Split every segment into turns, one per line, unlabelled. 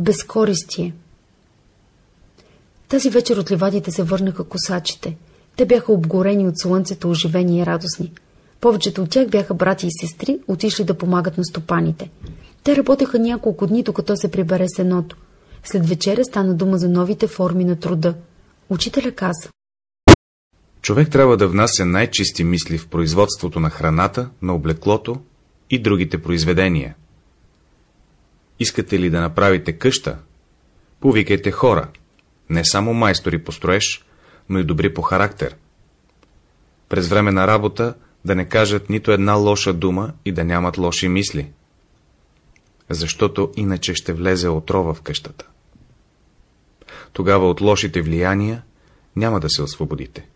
Безкористие Тази вечер от ливадите се върнаха косачите. Те бяха обгорени от слънцето, оживени и радостни. Повечето от тях бяха брати и сестри, отишли да помагат на стопаните. Те работеха няколко дни, докато се прибере сеното. След вечеря стана дума за новите форми на труда. Учителя каза.
Човек трябва да внася най-чисти мисли в производството на храната, на облеклото и другите произведения. Искате ли да направите къща? Повикайте хора, не само майстори по строеж, но и добри по характер. През време на работа да не кажат нито една лоша дума и да нямат лоши мисли. Защото иначе ще влезе отрова в къщата. Тогава от лошите влияния няма да се освободите.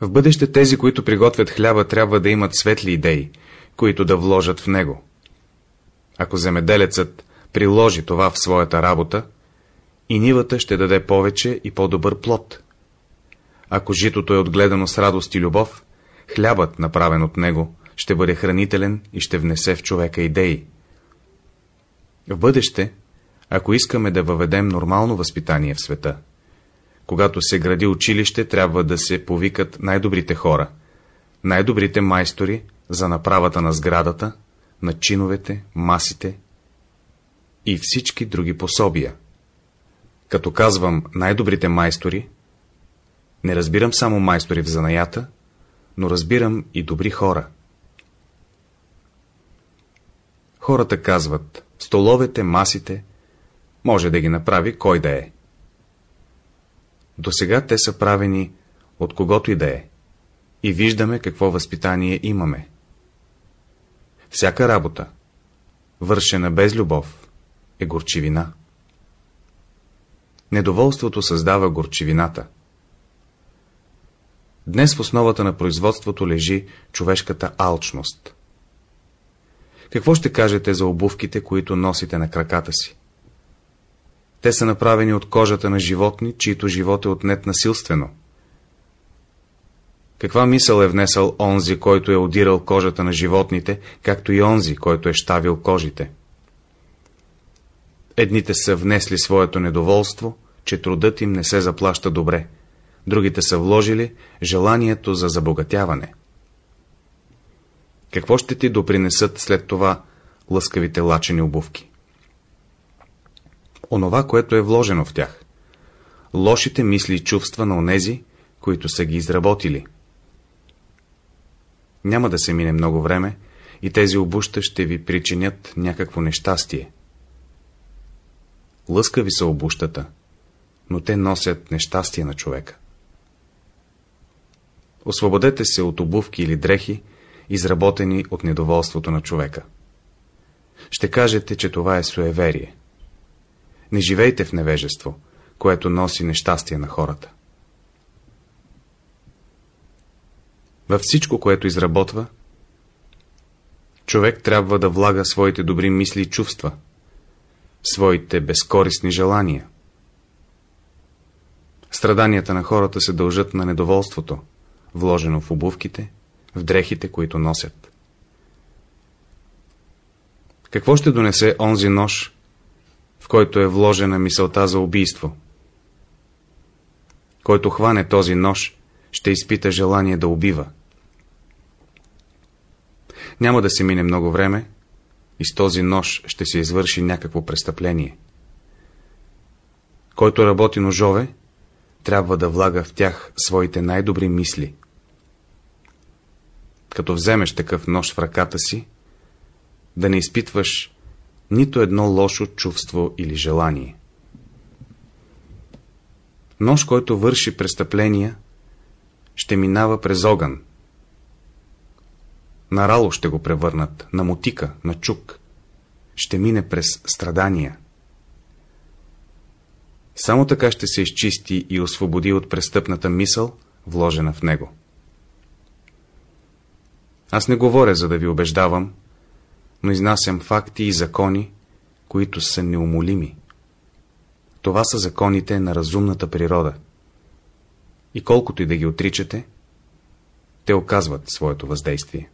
В бъдеще тези, които приготвят хляба, трябва да имат светли идеи, които да вложат в него. Ако земеделецът приложи това в своята работа, и нивата ще даде повече и по-добър плод. Ако житото е отгледано с радост и любов, хлябът, направен от него, ще бъде хранителен и ще внесе в човека идеи. В бъдеще, ако искаме да въведем нормално възпитание в света, когато се гради училище, трябва да се повикат най-добрите хора, най-добрите майстори за направата на сградата, на чиновете, масите и всички други пособия. Като казвам най-добрите майстори, не разбирам само майстори в занаята, но разбирам и добри хора. Хората казват, столовете, масите, може да ги направи кой да е. До сега те са правени от когото и да е. И виждаме какво възпитание имаме. Всяка работа, вършена без любов, е горчивина. Недоволството създава горчивината. Днес в основата на производството лежи човешката алчност. Какво ще кажете за обувките, които носите на краката си? Те са направени от кожата на животни, чието живот е отнет насилствено. Каква мисъл е внесъл онзи, който е одирал кожата на животните, както и онзи, който е щавил кожите? Едните са внесли своето недоволство, че трудът им не се заплаща добре, другите са вложили желанието за забогатяване. Какво ще ти допринесат след това лъскавите лачени обувки? Онова, което е вложено в тях. Лошите мисли и чувства на онези, които са ги изработили. Няма да се мине много време и тези обуща ще ви причинят някакво нещастие. Лъскави са обущата, но те носят нещастие на човека. Освободете се от обувки или дрехи, изработени от недоволството на човека. Ще кажете, че това е суеверие. Не живейте в невежество, което носи нещастие на хората. Във всичко, което изработва, човек трябва да влага своите добри мисли и чувства, своите безкорисни желания. Страданията на хората се дължат на недоволството, вложено в обувките, в дрехите, които носят. Какво ще донесе онзи нож, в който е вложена мисълта за убийство? Който хване този нож, ще изпита желание да убива. Няма да се мине много време и с този нож ще се извърши някакво престъпление. Който работи ножове, трябва да влага в тях своите най-добри мисли. Като вземеш такъв нож в ръката си, да не изпитваш нито едно лошо чувство или желание. Нож, който върши престъпления, ще минава през огън. На рало ще го превърнат, на мутика, на чук. Ще мине през страдания. Само така ще се изчисти и освободи от престъпната мисъл, вложена в него. Аз не говоря, за да ви убеждавам, но изнасям факти и закони, които са неумолими. Това са законите на разумната природа. И колкото и да ги отричате, те оказват своето въздействие.